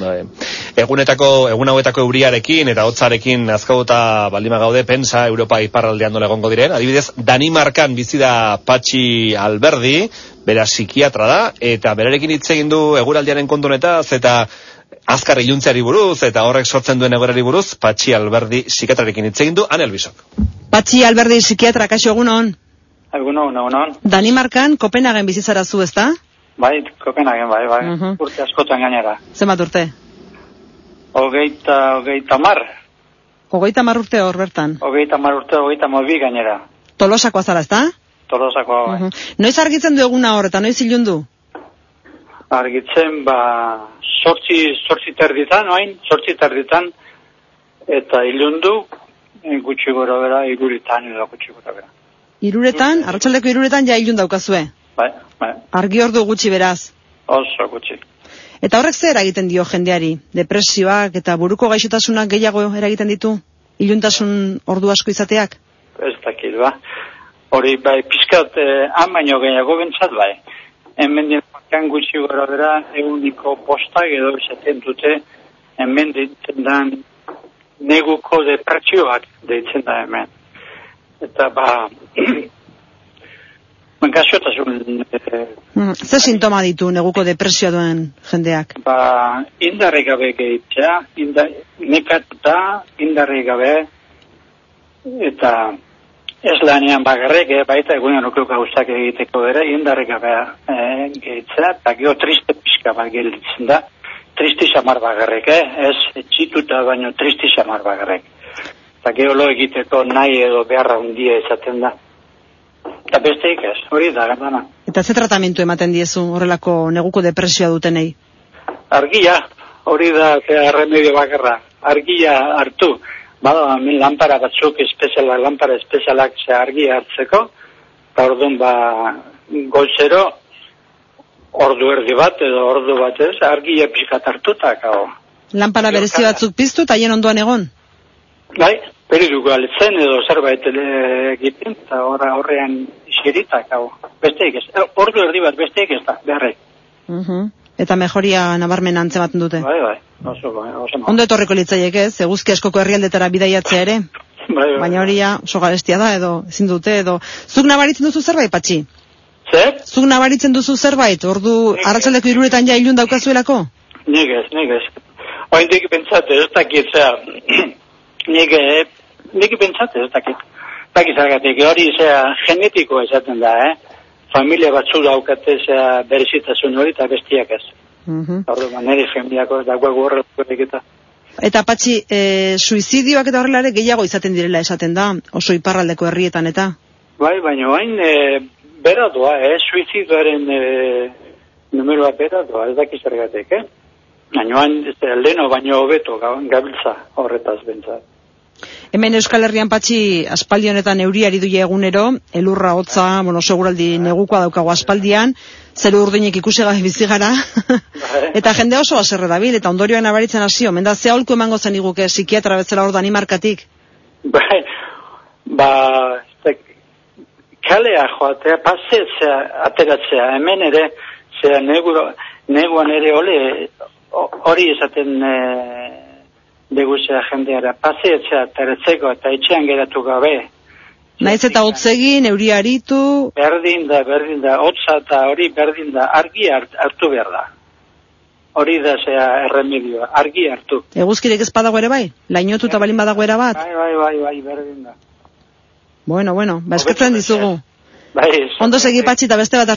Bai. Egunetako, egun hauetako euriarekin eta hotzarekin azkauta baldima gaude, pensa Europa iparraldean dola egongo diren. Adibidez, Danimarkan bizi da Patxi Alberdi, bera psikiatra da, eta berarekin hitz egin du eguraldiaren kondunetaz, eta azkar iluntzeari buruz, eta horrek sortzen duen egorari buruz, Patxi Alberdi psikiatrarekin hitz egin du, Anel Bisok. Patxi Alberdi psikiatra, kaixo egunon? Egunon, egunon. Danimarkan, Kopenhagen bizitzara zu, ezta? Bai, Kopenhagen, bai, bai. Mhm. Urte askotan gainera. Zenbat urte? Hogeita, hogeita mar. Hogeita mar urte hor bertan. Hogeita mar urte, hogeita mobi gainera. Tolosakoa zara, ezta? Tolosako, bai. Mhm. Noiz argitzen du eguna hor, eta noiz ilundu? Argitzen, ba, sortzi, sortzi terditan, oain, sortzi terditan, eta ilundu, eh, gutxi gora bera, iguritan, edo gutxi gora bera. Iruretan, arratsaldeko iruretan ja ilun daukazue. Bai, bai, Argi ordu gutxi beraz. oso gutxi. Eta horrek zer eragiten dio jendeari? Depresioak eta buruko gaixotasunak gehiago eragiten ditu? Iluntasun ordu asko izateak? Ez dakit, ba. Hori, bai, pizkat, eh, han baino gehiago bentsat, bai. Hemen dintzen gutxi gora bera, eguniko postak edo esaten dute, hemen ditzen dan neguko depertsioak deitzen da hemen. Eta, ba, ben, gaxotasun, eh, Mm. Ze sintoma ditu neguko depresioa duen jendeak? ba, indarrik gabe gehitzea, inda, nekatuta, indarrik gabe, eta ez lanean bakarrik, eh, baita egunean okeu gauzak egiteko ere, indarrik gabe eh, gehitzea, eta gero triste pixka bat gelditzen da, tristi samar bakarrik, eh, ez txituta baino tristi samar bakarrik. Eta gero lo egiteko nahi edo beharra hundia izaten da. Eta besteik ez, hori da, gandana. Eta ze tratamentu ematen diezu horrelako neguko depresioa dutenei? Argia, hori da remedio bakarra. Argia hartu. Bada, hemen lanpara batzuk espezialak, lanpara espezialak ze argia hartzeko. Eta orduan ba, goizero, ordu erdi bat edo ordu bat ez, argia pixkat hartuta, kao. Lanpara berezi batzuk piztu eta hien ondoan egon? Bai, periduko alitzen edo zerbait eh, egiten, eta horra horrean isirita, kao. Besteik ez, Eh, ordu erdi bat besteik ez da, beharrek. Mhm. Eta mejoria nabarmen antzematen dute. Bai, bai, oso, bai, oso. no. Ondo etorriko litzaiek ez, eguzki askoko herrialdetara bidaiatzea ere, Bai, bai, baina hori ja oso garestia da edo ezin dute edo. Zuk nabaritzen duzu zerbait, patxi? Zer? Zuk nabaritzen duzu zerbait, ordu arratsaldeko iruretan ja ilun daukazuelako? Nik ez, nik ez. Oindik pentsate, ez dakit, zera, nik, eh, nik pentsate, ez dakit. Dakit zergatik, hori zera genetiko esaten da, eh? Familia batzu daukate zera berezitasun hori eta bestiak ez. Mhm. Horre, nire familiako ez dagoa horrek eta. Eta patxi, e, suizidioak eta horrela ere gehiago izaten direla esaten da, oso iparraldeko herrietan eta. Bai, baina hain e, bera doa, eh? Suizidoaren e, numeroa bera doa, ez dakit zergatik, eh? Da, leno baino hobeto ga- gabiltza horretaz bentsat. Hemen Euskal Herrian patxi aspaldi honetan euriari duia egunero, elurra hotza, bueno, seguraldi negukoa daukago aspaldian, zeru urdinek ikusi gabe bizi gara, eta jende oso aserre dabil, eta ondorioan abaritzen hasi, omen da, ze aholku emango zen iguke psikiatra bezala hor Danimarkatik. Bai, ba, ez da, kalea joatea, pasetzea, ateratzea, hemen ere, zera neguro, neguan ere ole, hori esaten e, deguzea jendeara, pasetzea, ateratzeko eta etxean geratu gabe. Naiz eta hotzegin, euria aritu, Berdin da, berdin da, hotza eta hori berdin da, argi hart- hartu behar da. Hori da zea erremedioa, argi hartu. eguzkirek ez badago ere bai? Lainotu eta balin badago era bat? Bai, bai, bai, bai, berdin da. Bueno, bueno, ba Hobeto dizugu. Bai, Ondo segi patxi eta beste bat